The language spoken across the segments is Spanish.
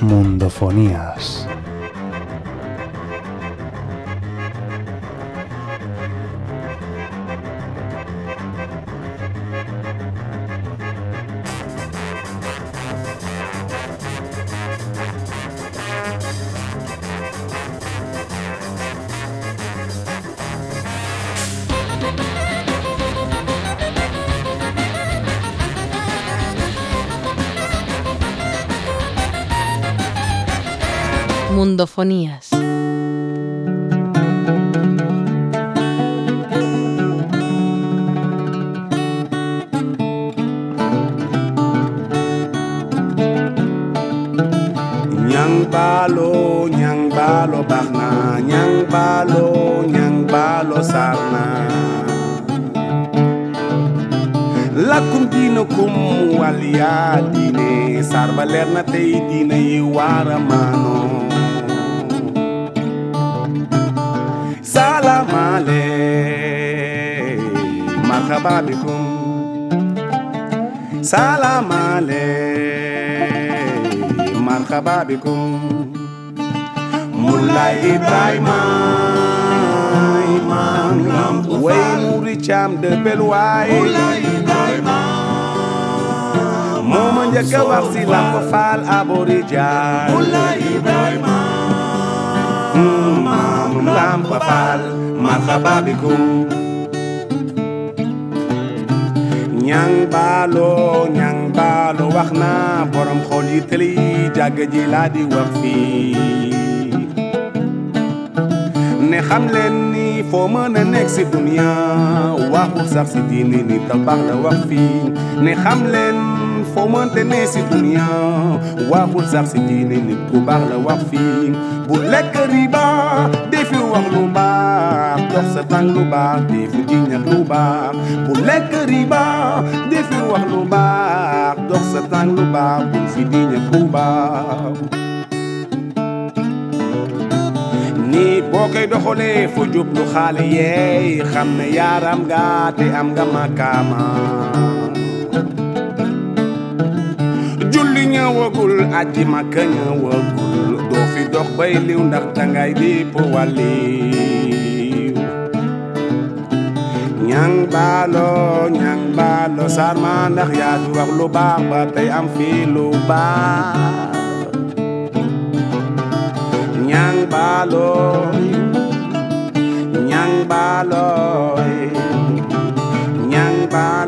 Mundofonías. Mundofonías. kababiko Mulai Ibrahima Imam Lampufa Muri Cham de Belwaay Mulai Ibrahima momen njëkk a wax si Lamp Fall Aborijan Mulai Ibrahima Imam Lamp Fall marhaba bikum ñang baalo ñang baalo wax na borom xol yi tëli jàgg ji laa di wax fii. Ne xam leen ni foo mën a nekk si dunia waxul sax si diini ni tabax la wax ne xam leen foo mënte ne si dunia waxul sax si diini nit ku baax la wax fii bu lekk riba defi wax lu baax dox sa tànk lu baax defi jiñax lu baax bu lekk riba defi wax lu baax dox sa tànk lu baax bu fi jiñax lu baax nit boo koy doxalee fu jublu xaale yeey xam ne yaaram nga te am nga julli ñëwagul aji makka ñëwagul. Doo fi dox bay liw ndax dangay dipp wàlliw ñang baalo ñang baalo sarma ndax yaa fi wax lu baax ba tey am fi lu ñang baalo ñang baalo ñang baalo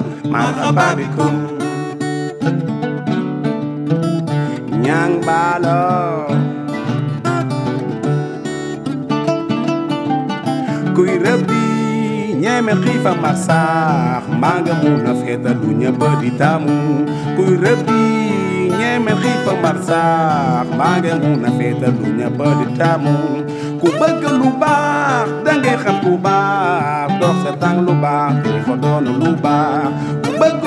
marhaba bikum ñang baalo kuy rëbbi ñeme xiifa mar saax maa nga mun a feeta lu ñëpp di taamu. Kuy rëbbi ñeme xiifa mar saax maa nga mun ku bëgg lu baax lu baax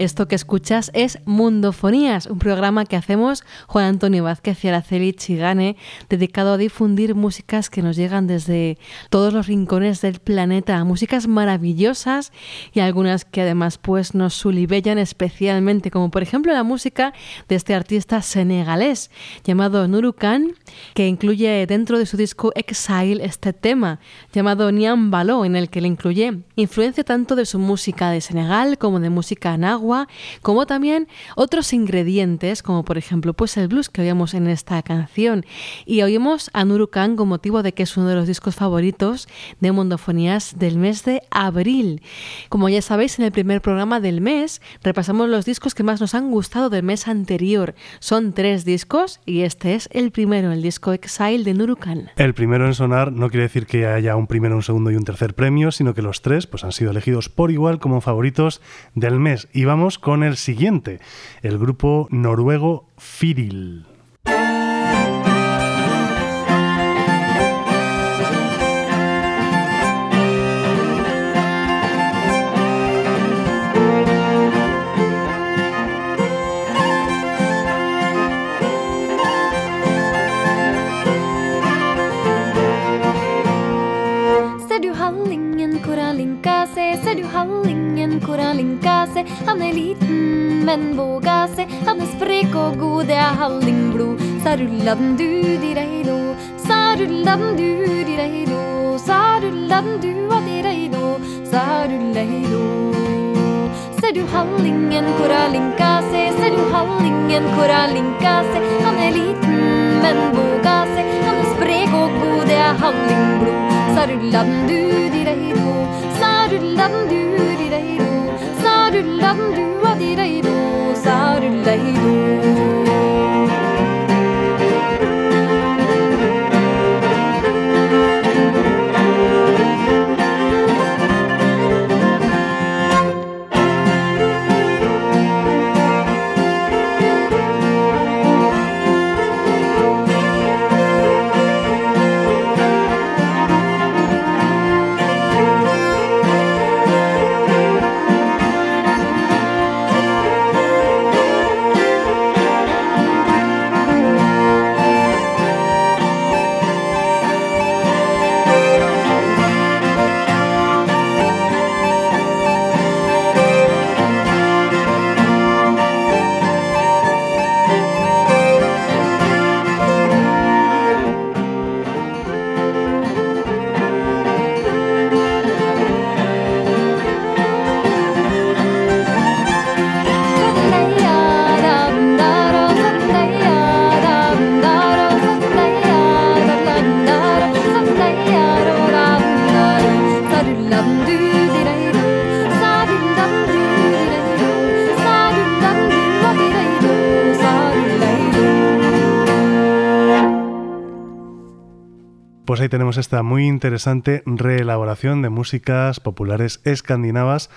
esto que escuchas es Mundofonías, un programa que hacemos Juan Antonio Vázquez y Araceli Chigane, dedicado a difundir músicas que nos llegan desde todos los rincones del planeta, músicas maravillosas y algunas que además pues nos sulibellan especialmente, como por ejemplo la música de este artista senegalés llamado Nuru Khan, que incluye dentro de su disco Exile este tema llamado Niambalo, en el que le incluye influencia tanto de su música de Senegal como de música música nahua, como también otros ingredientes, como por ejemplo pues el blues que oímos en esta canción. Y oímos a Nuru Khan con motivo de que es uno de los discos favoritos de Mundofonías del mes de abril. Como ya sabéis, en el primer programa del mes repasamos los discos que más nos han gustado del mes anterior. Son tres discos y este es el primero, el disco Exile de Nuru Khan. El primero en sonar no quiere decir que haya un primero, un segundo y un tercer premio, sino que los tres pues, han sido elegidos por igual como favoritos del mes. Y vamos con el siguiente, el grupo noruego Firil. skinka se, ser du hallingen hvor han linka se? Han er liten, men våga se, han er sprek og god, det er hallingblod. Sa rulla den du, di rei sa rulla den du, di rei sa rulla den du, a di rei sa rulla. Ser du hallingen hvor han linka se, ser du hallingen hvor han linka se? Han er liten, men våga se, han er sprek og god, det er hallingblod. Sa rulla den du, di rei sarulladenduradireido, sarulladenduradireido, ro Pues ahí tenemos esta muy interesante reelaboración de músicas populares escandinavas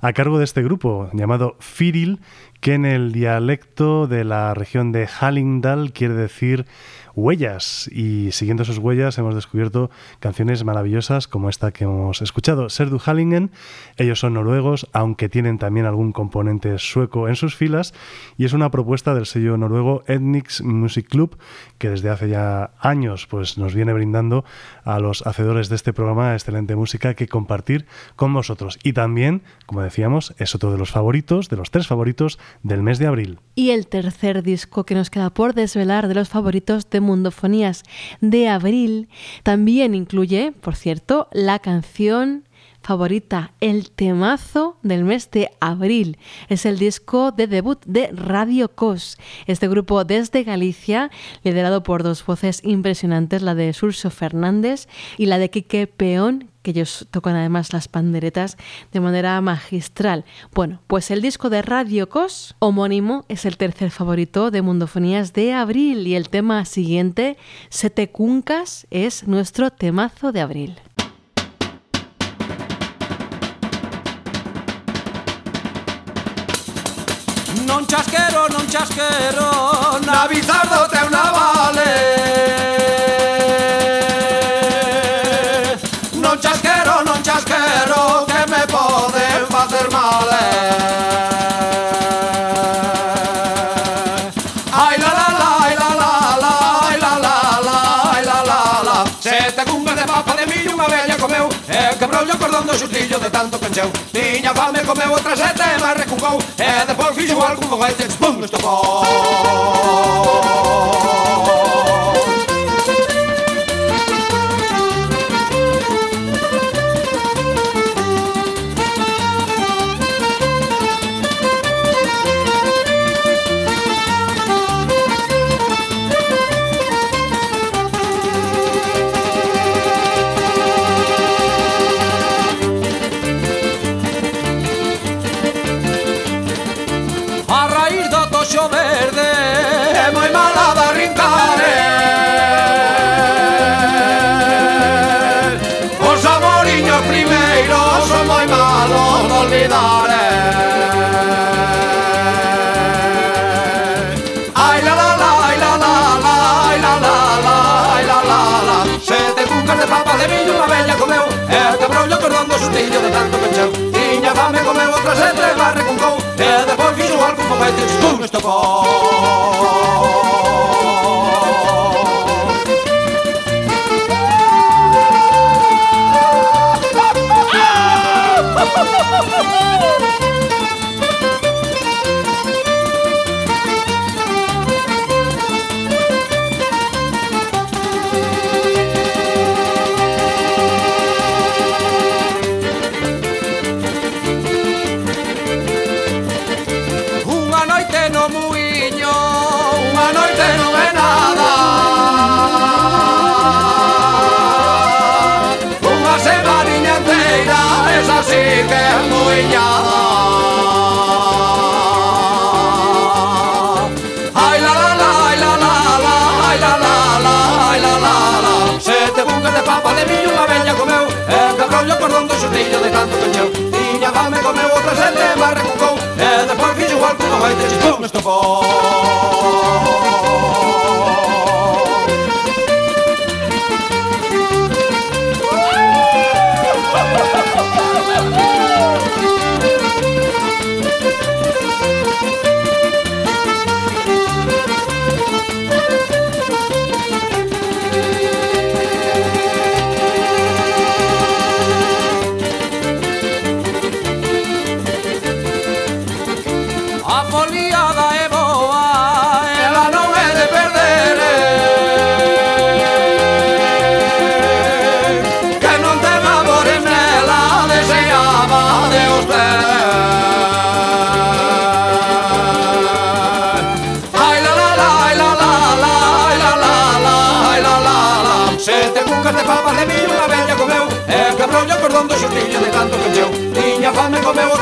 a cargo de este grupo llamado Firil, que en el dialecto de la región de Hallingdal quiere decir huellas y siguiendo sus huellas hemos descubierto canciones maravillosas como esta que hemos escuchado, Serdu Halligen. Ellos son noruegos, aunque tienen también algún componente sueco en sus filas y es una propuesta del sello noruego Ethnix Music Club que desde hace ya años pues nos viene brindando a los hacedores de este programa excelente música que compartir con vosotros y también, como decíamos, es otro de los favoritos, de los tres favoritos del mes de abril. Y el tercer disco que nos queda por desvelar de los favoritos de Mundofonías de abril también incluye, por cierto, la canción favorita, el temazo del mes de abril. Es el disco de debut de Radio Cos, este grupo desde Galicia, liderado por dos voces impresionantes, la de Surso Fernández y la de Quique Peón, que ellos tocan además las panderetas de manera magistral. Bueno, pues el disco de Radio Cos, homónimo, es el tercer favorito de Mundofonías de abril y el tema siguiente, Sete Cuncas, es nuestro temazo de abril. non chasquero, non chasquero, Correulle acordando xutillo de tanto pencheu. Tiña fame, comeu outra sete, mas recucou E eh, depois fixo algo con goites, pum, estocou Mas Deus nos tocou. Vai ter de bom.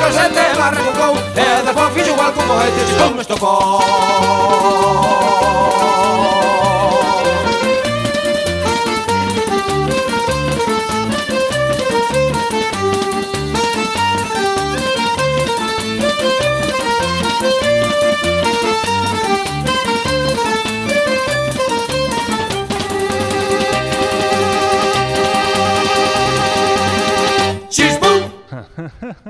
a xente lá recucou E despois fixo igual como este chupón me estocou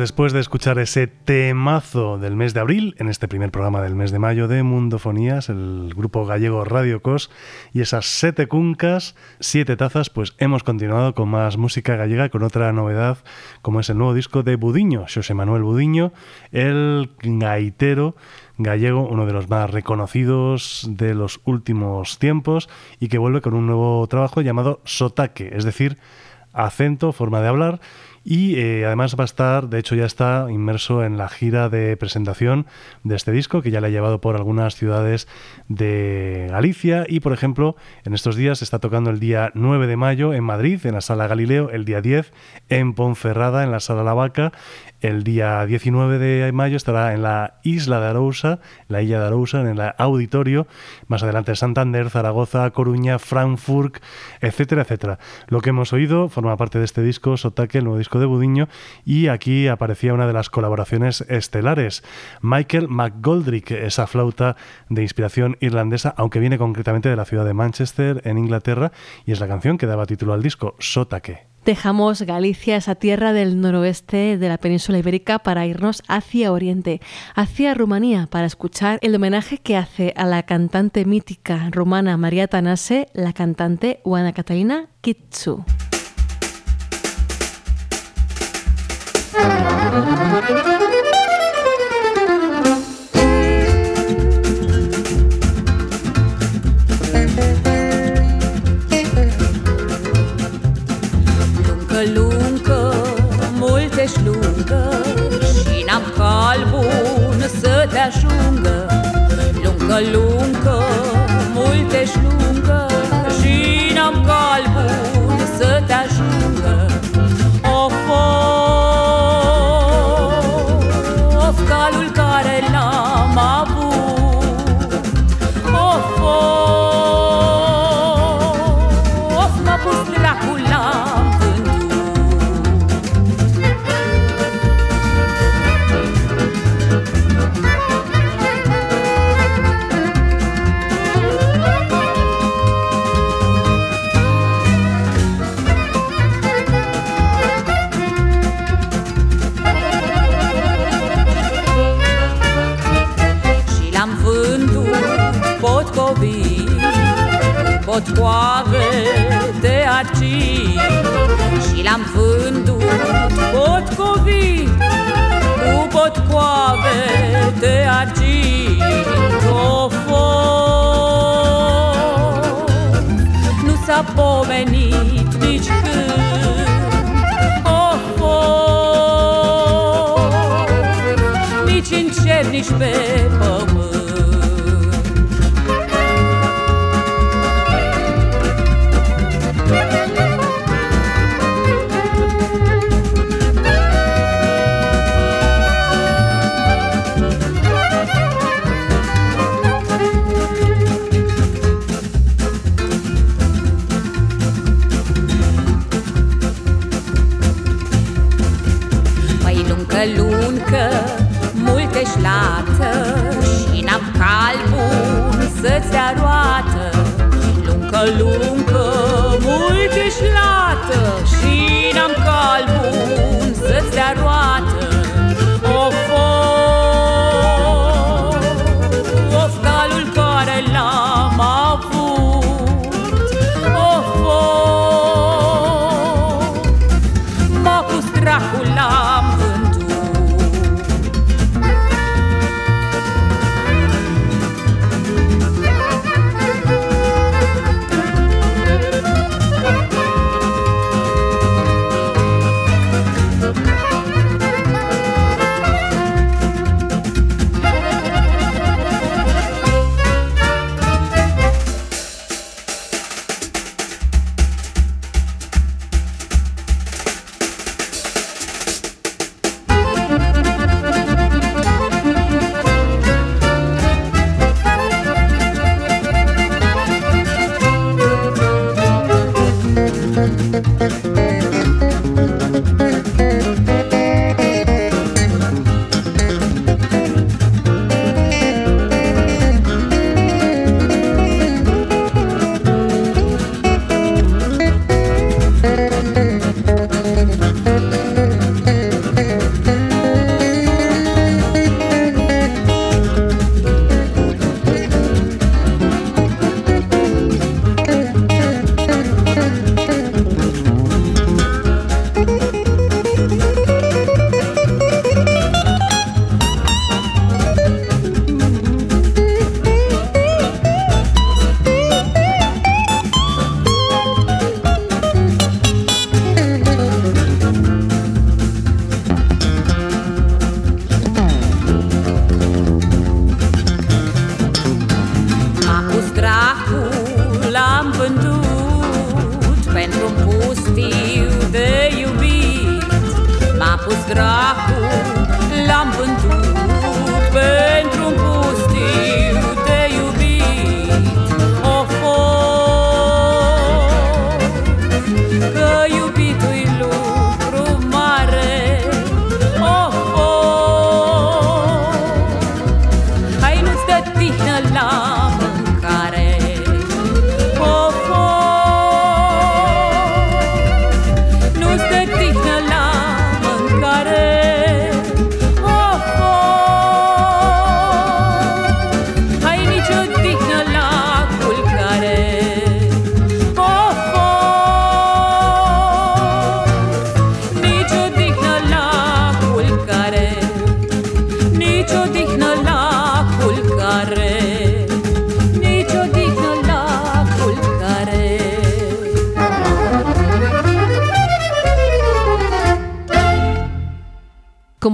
Después de escuchar ese temazo del mes de abril, en este primer programa del mes de mayo de Mundofonías, el grupo gallego Radio Cos y esas siete cuncas, siete tazas, pues hemos continuado con más música gallega, con otra novedad, como es el nuevo disco de Budiño, José Manuel Budiño, el gaitero gallego, uno de los más reconocidos de los últimos tiempos, y que vuelve con un nuevo trabajo llamado Sotaque, es decir, acento, forma de hablar, y eh, además va a estar, de hecho ya está inmerso en la gira de presentación de este disco que ya le ha llevado por algunas ciudades de Galicia y por ejemplo en estos días está tocando el día 9 de mayo en Madrid en la sala Galileo, el día 10 en Ponferrada en la sala La Vaca, el día 19 de mayo estará en la isla de Arousa, la isla de Arousa, en el auditorio. Más adelante Santander, Zaragoza, Coruña, Frankfurt, etcétera, etcétera. Lo que hemos oído forma parte de este disco, Sotaque, el nuevo disco de Budiño, y aquí aparecía una de las colaboraciones estelares. Michael McGoldrick, esa flauta de inspiración irlandesa, aunque viene concretamente de la ciudad de Manchester, en Inglaterra, y es la canción que daba título al disco, Sotaque. Dejamos Galicia, esa tierra del noroeste de la península ibérica, para irnos hacia Oriente, hacia Rumanía, para escuchar el homenaje que hace a la cantante mítica rumana María Tanase, la cantante Juana Catalina Kitsu.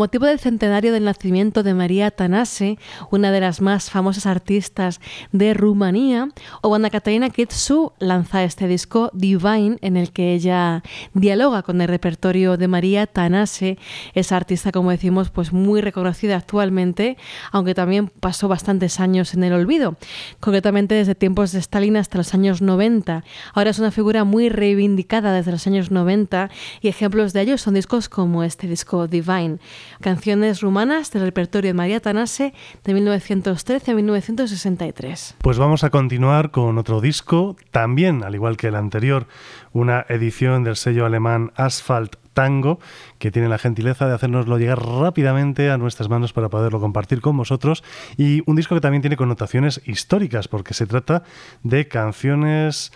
Motivo del centenario del nacimiento de María Tanase, una de las más famosas artistas de Rumanía, Obana Catalina Kitsu lanza este disco Divine en el que ella dialoga con el repertorio de María Tanase, esa artista, como decimos, pues muy reconocida actualmente, aunque también pasó bastantes años en el olvido, concretamente desde tiempos de Stalin hasta los años 90. Ahora es una figura muy reivindicada desde los años 90 y ejemplos de ello son discos como este disco Divine, canciones rumanas del repertorio de María Tanase de 1913 a 1963. Pues vamos a continuar con otro disco, también, al igual que el anterior, una edición del sello alemán Asphalt Tango, que tiene la gentileza de hacernoslo llegar rápidamente a nuestras manos para poderlo compartir con vosotros. Y un disco que también tiene connotaciones históricas, porque se trata de canciones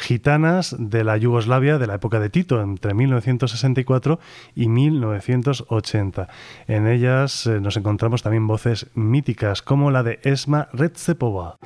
gitanas de la Yugoslavia de la época de Tito, entre 1964 y 1980. En ellas eh, nos encontramos también voces míticas como la de Esma Retsepova.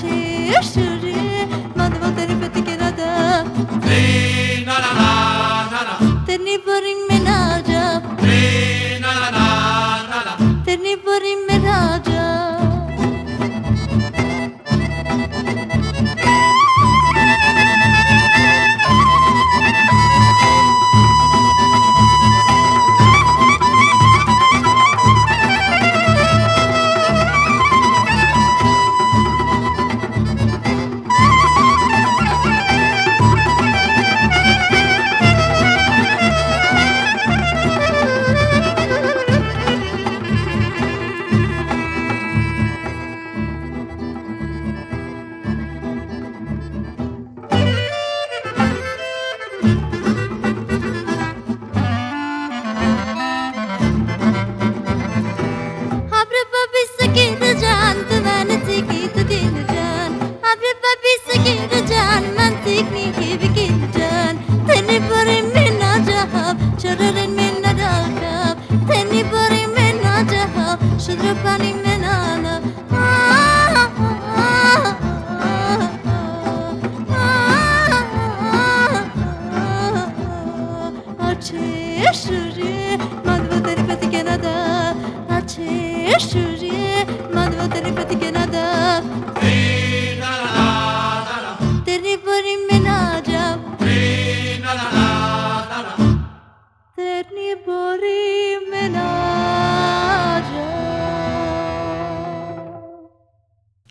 چی شوری من وقت رفتی که ندم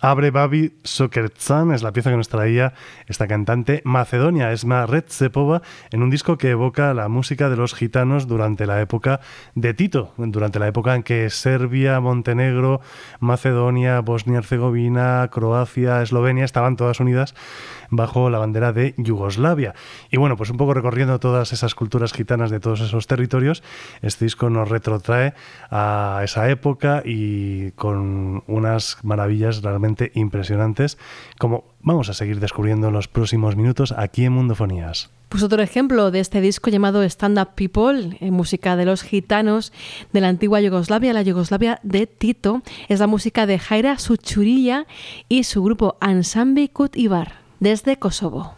Abre Babi Sokertzan es la pieza que nos traía esta cantante macedonia, Esma Retsepova, en un disco que evoca la música de los gitanos durante la época de Tito, durante la época en que Serbia, Montenegro, Macedonia, Bosnia-Herzegovina, Croacia, Eslovenia estaban todas unidas bajo la bandera de Yugoslavia. Y bueno, pues un poco recorriendo todas esas culturas gitanas de todos esos territorios, este disco nos retrotrae a esa época y con unas maravillas realmente impresionantes, como vamos a seguir descubriendo en los próximos minutos aquí en Mundofonías. Pues otro ejemplo de este disco llamado Stand Up People, música de los gitanos de la antigua Yugoslavia, la Yugoslavia de Tito, es la música de Jaira Suchurilla y su grupo Ansambi Kut Ibar, desde Kosovo.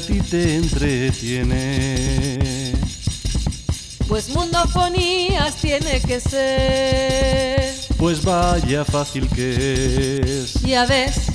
A ti te entretiene? Pues Mundofonías tiene que ser. Pues vaya fácil que es. Ya ves.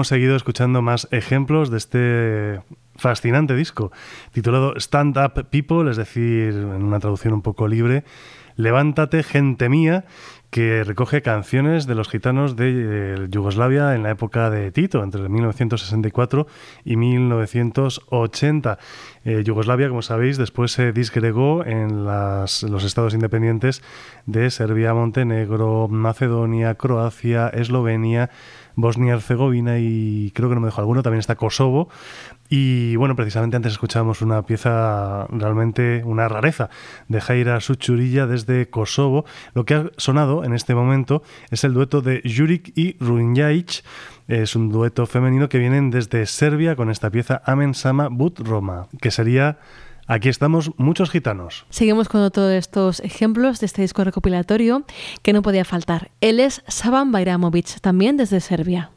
Hemos seguido escuchando más ejemplos de este fascinante disco, titulado Stand Up People, es decir, en una traducción un poco libre, Levántate, gente mía, que recoge canciones de los gitanos de eh, Yugoslavia en la época de Tito, entre 1964 y 1980. Eh, Yugoslavia, como sabéis, después se disgregó en los estados independientes de Serbia, Montenegro, Macedonia, Croacia, Eslovenia, Bosnia-Herzegovina y creo que no me dejo alguno, también está Kosovo. Y bueno, precisamente antes escuchábamos una pieza realmente una rareza de Jaira Suchurilla desde Kosovo. Lo que ha sonado en este momento es el dueto de Jurik y Runjajic. Es un dueto femenino que vienen desde Serbia con esta pieza Amen Sama But Roma, que sería Aquí estamos muchos gitanos. Seguimos con todos estos ejemplos de este disco recopilatorio que no podía faltar. Él es Saban Bajramovic, también desde Serbia.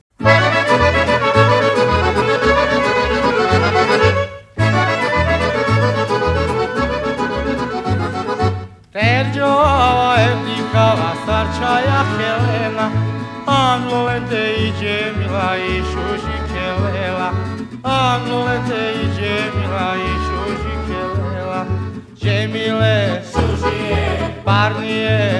Helena i Džemila i Kelela i Džemila i Žemile, Sužie, Parnie,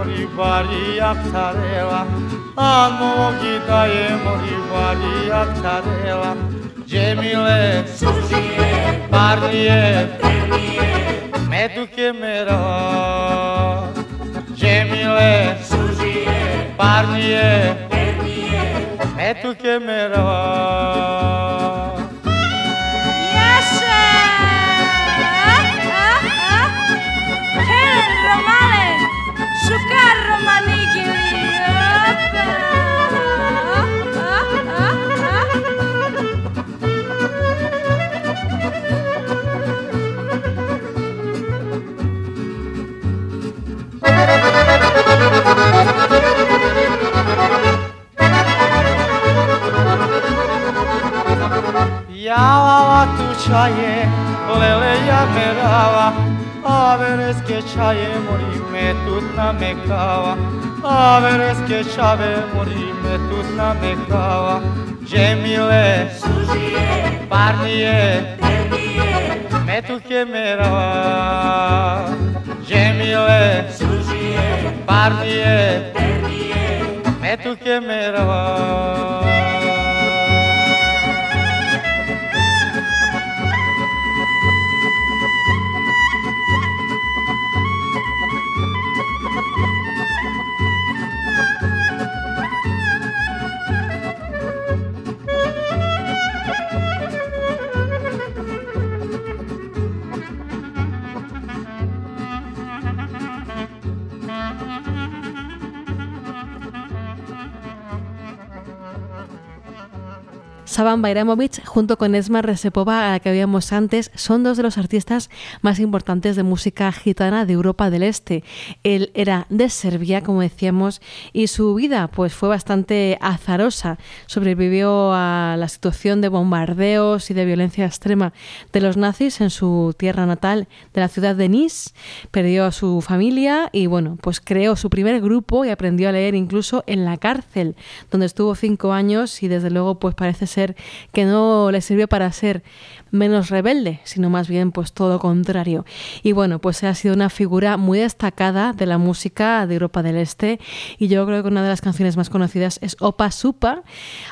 მორიბარიაქ თარელა ამოგიდა ემორიბარიაქ თარელა ჯემილე სუჟიე პარიე მე თუ კემერა ჯემილე სუჟიე პარიე მე თუ კემერა Yalala tu çayı, leleya merava A veres que çayı morime tutna me cava A veres que çave morime tutna me cava Cemile, Suziye, Barniye, Terbiye, Metuhe merava Cemile, Suziye हारनी मैं तुके मेरा Saban Bairamovich, junto con Esma Resepova, a la que habíamos antes, son dos de los artistas más importantes de música gitana de Europa del Este. Él era de Serbia, como decíamos, y su vida pues, fue bastante azarosa. Sobrevivió a la situación de bombardeos y de violencia extrema de los nazis en su tierra natal de la ciudad de Nice. Perdió a su familia y, bueno, pues creó su primer grupo y aprendió a leer incluso en la cárcel, donde estuvo cinco años y desde luego pues parece ser que no le sirvió para ser menos rebelde, sino más bien pues todo lo contrario. Y bueno, pues ha sido una figura muy destacada de la música de Europa del Este y yo creo que una de las canciones más conocidas es Opa Supa,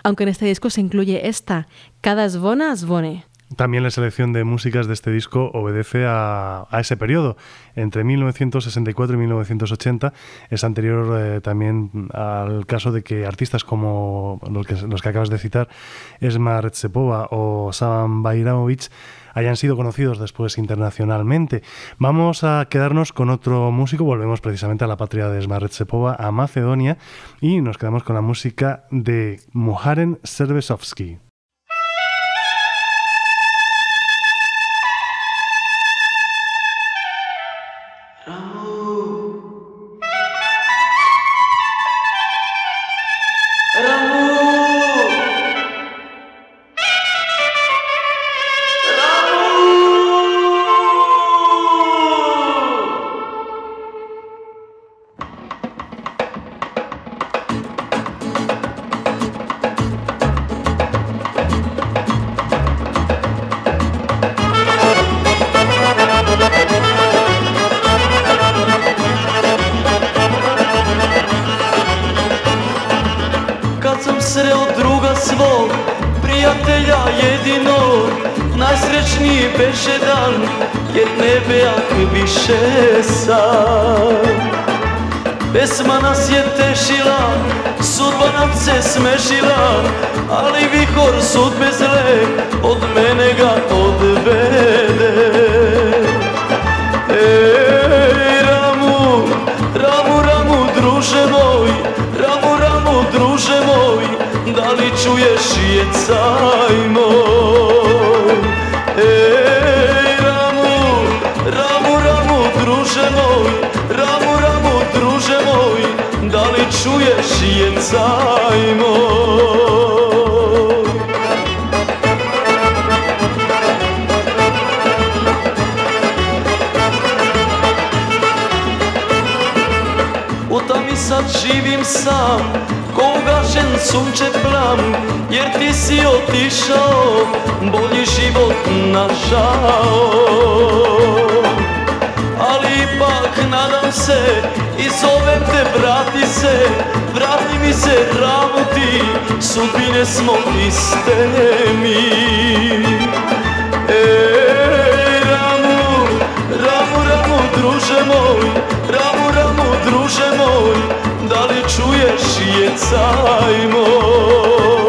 aunque en este disco se incluye esta, Cada Zvona Zvone. También la selección de músicas de este disco obedece a, a ese periodo, entre 1964 y 1980. Es anterior eh, también al caso de que artistas como los que, acabas de citar, Esma Retsepova o Saban Bairamovich, hayan sido conocidos después internacionalmente. Vamos a quedarnos con otro músico, volvemos precisamente a la patria de Esma Retsepova, a Macedonia, y nos quedamos con la música de Muharen Serbesovsky. Nadam se I zovem te vrati se Vrati mi se ramu ti Sudbine smo iste mi. Ej, Ramu, Ramu, Ramu, druže moj Ramu, Ramu, druže moj Da li čuješ jecaj moj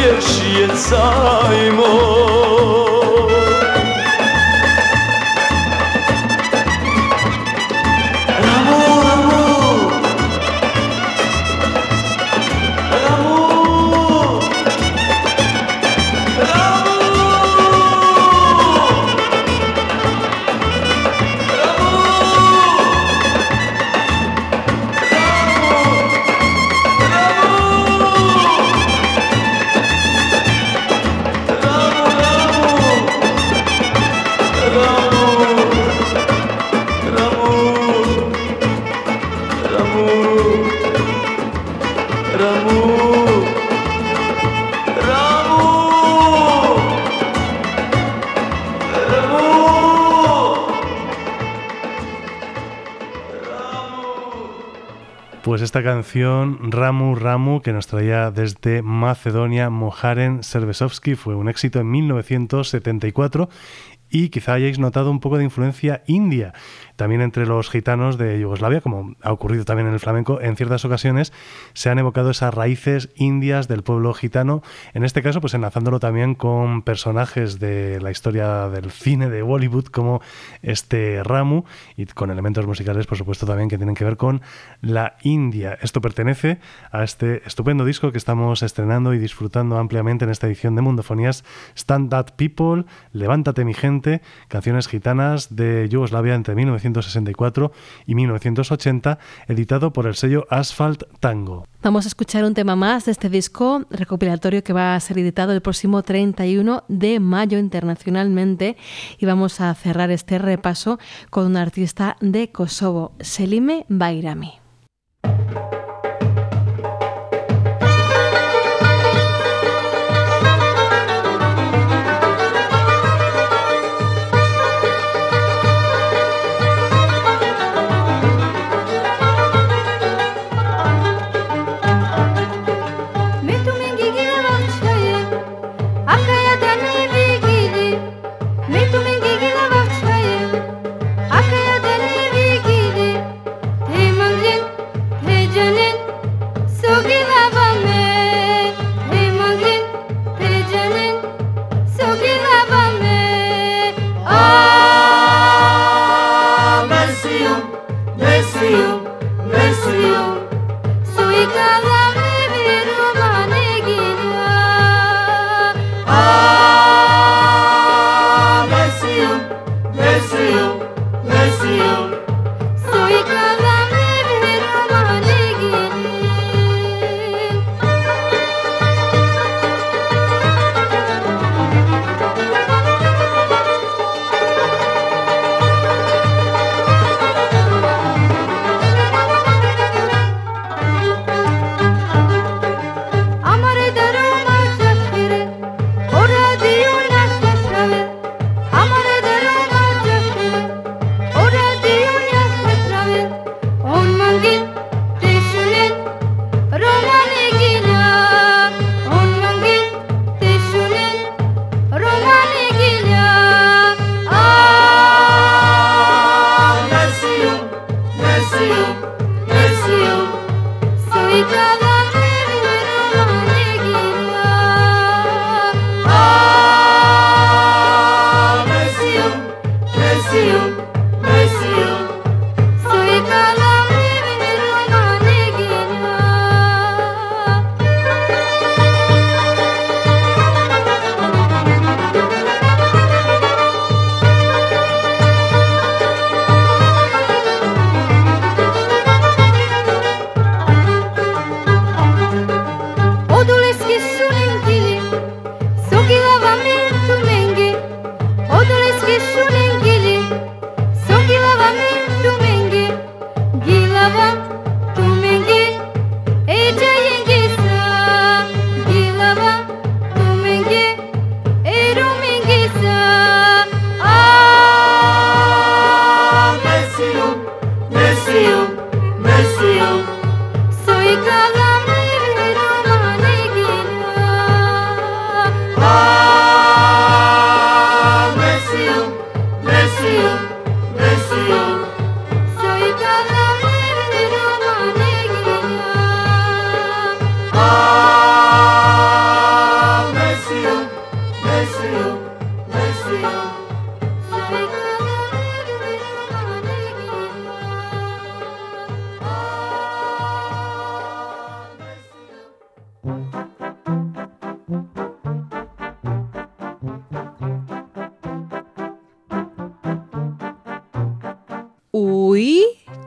čuješ je sajmo canción, Ramu Ramu, que nos traía desde Macedonia, Moharen Servesovsky, fue un éxito en 1974 y quizá hayáis notado un poco de influencia india también entre los gitanos de Yugoslavia, como ha ocurrido también en el flamenco, en ciertas ocasiones se han evocado esas raíces indias del pueblo gitano, en este caso pues enlazándolo también con personajes de la historia del cine de Bollywood como este Ramu y con elementos musicales por supuesto también que tienen que ver con la India. Esto pertenece a este estupendo disco que estamos estrenando y disfrutando ampliamente en esta edición de Mundofonías, Stand That People, Levántate mi gente, canciones gitanas de Yugoslavia entre 1964 y 1980, editado por el sello Asphalt Tango. Vamos a escuchar un tema más de este disco recopilatorio que va a ser editado el próximo 31 de mayo internacionalmente y vamos a cerrar este repaso con un artista de Kosovo, Selime Bayrami.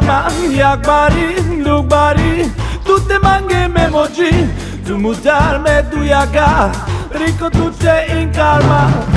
barman, jak bari, luk bari Tutte manghe memoji tu mutar me tu yaga Rico tutte in karma.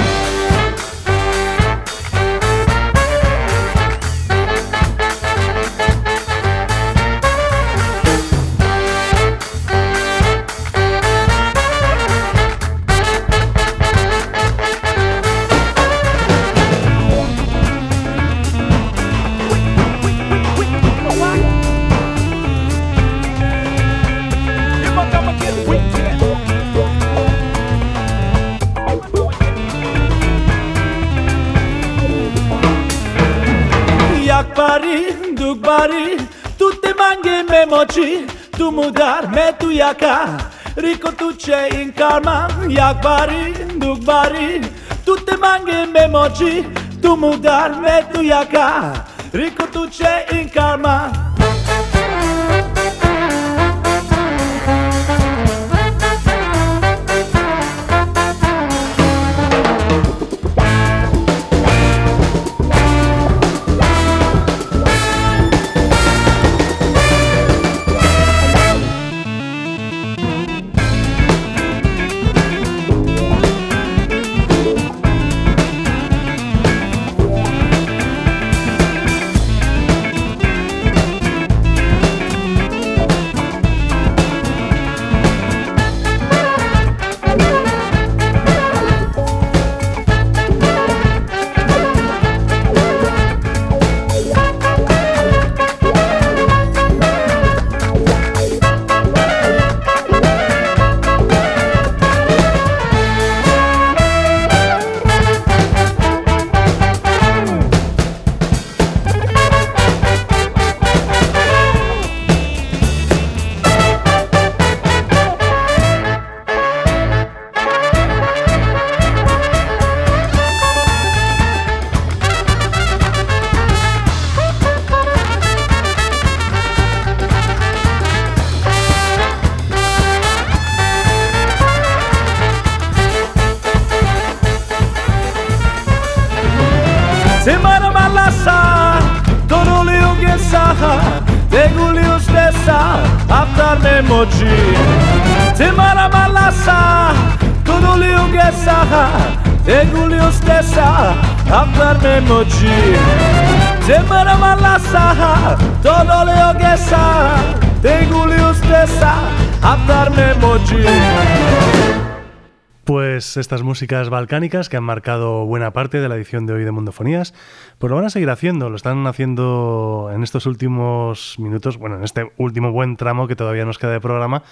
moči, tu dar metu jaka Riko tuče in karma, jak bari, dug bari Tu te mange me moči, tu dar metu jaka Riko tuče in karma, Estas músicas balcánicas que han marcado buena parte de la edición de hoy de Mundofonías, pues lo van a seguir haciendo, lo están haciendo en estos últimos minutos, bueno, en este último buen tramo que todavía nos queda de programa,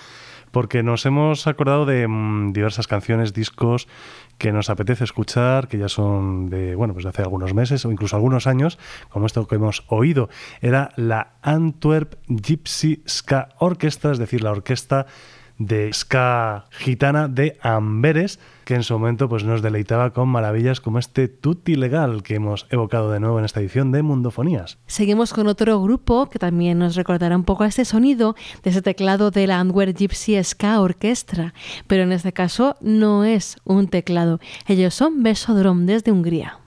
porque nos hemos acordado de mm, diversas canciones, discos que nos apetece escuchar, que ya son de, bueno, pues de hace algunos meses o incluso algunos años, como esto que hemos oído. Era la Antwerp Gypsy Ska Orchestra, es decir, la orquesta de ska gitana de Amberes, que en su momento pues, nos deleitaba con maravillas como este Tutti Legal que hemos evocado de nuevo en esta edición de Mundofonías. Seguimos con otro grupo que también nos recordará un poco a este sonido de ese teclado de la Antwerp Gypsy Ska Orchestra, pero en este caso no es un teclado. Ellos son Besodrom desde Hungría.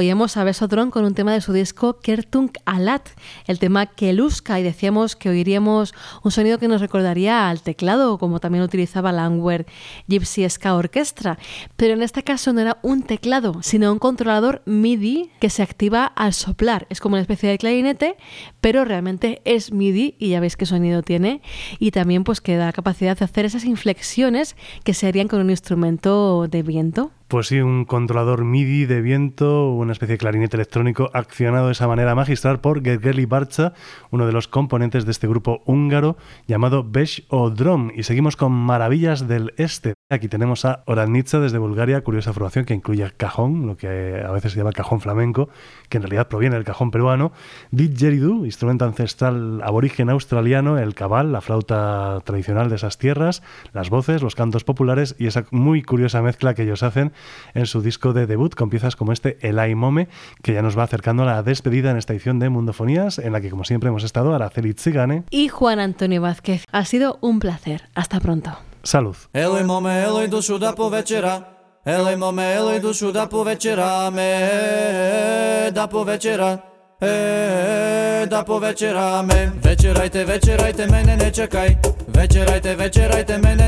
Oíamos a Besotron con un tema de su disco Kertung Alat, el tema Keluska, y decíamos que oiríamos un sonido que nos recordaría al teclado, como también utilizaba Langwer Gypsy Ska Orchestra. Pero en este caso no era un teclado, sino un controlador MIDI que se activa al soplar. Es como una especie de clarinete, pero realmente es MIDI y ya veis qué sonido tiene. Y también pues que da capacidad de hacer esas inflexiones que se harían con un instrumento de viento. Pues sí, un controlador MIDI de viento, una especie de clarinete electrónico accionado de esa manera magistral por Gergely Barcha, uno de los componentes de este grupo húngaro llamado Besh o Drum. Y seguimos con Maravillas del Este. Aquí tenemos a Oranitza desde Bulgaria, curiosa formación que incluye cajón, lo que a veces se llama cajón flamenco, que en realidad proviene del cajón peruano, Didgeridoo, instrumento ancestral aborigen australiano, el cabal, la flauta tradicional de esas tierras, las voces, los cantos populares y esa muy curiosa mezcla que ellos hacen en su disco de debut con piezas como este El Mome, que ya nos va acercando a la despedida en esta edición de Mundofonías, en la que como siempre hemos estado Araceli Tzigane y Juan Antonio Vázquez. Ha sido un placer. Hasta pronto. Salud. Eloj mome, eloj dušu da povečera Eloj mome, eloj dušu da povečera me Da povečera E, da povečera me Večerajte, večerajte, mene ne čekaj Večerajte, večerajte, mene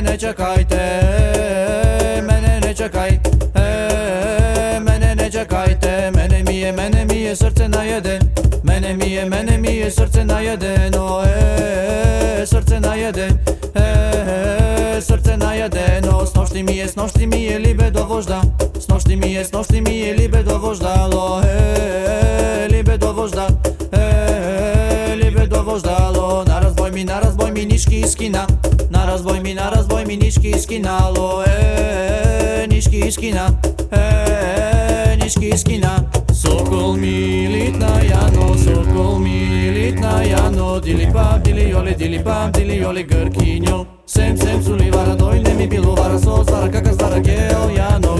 čekajte Mene mi je, mene mi je srce najede Mene mi je, mene mi je srce najede No, e, srce najede e, srce najedeno Snošti mi je, snošti mi je libe do vožda. Snošti mi je, snošti mi je libe do voždalo e, Libe do vožda. E, Libe do voždalo Na razboj mi, na razboj mi niški iz kina. Na razboj mi, na razboj mi niški iz kinalo e, Niški iz kina. E, iz Белишки скина. Сокол милитна јано, сокол милитна јано. Дили пам, дили јоле, дили пам, дили јоле Гркиньо. Сем, сем, суливара, дојне ми билувара, со звара, кака звара, гео јано.